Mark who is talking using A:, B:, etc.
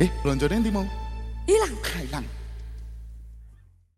A: Eh, blonjone ndi mau?
B: Ilang.
A: Ah, ilang.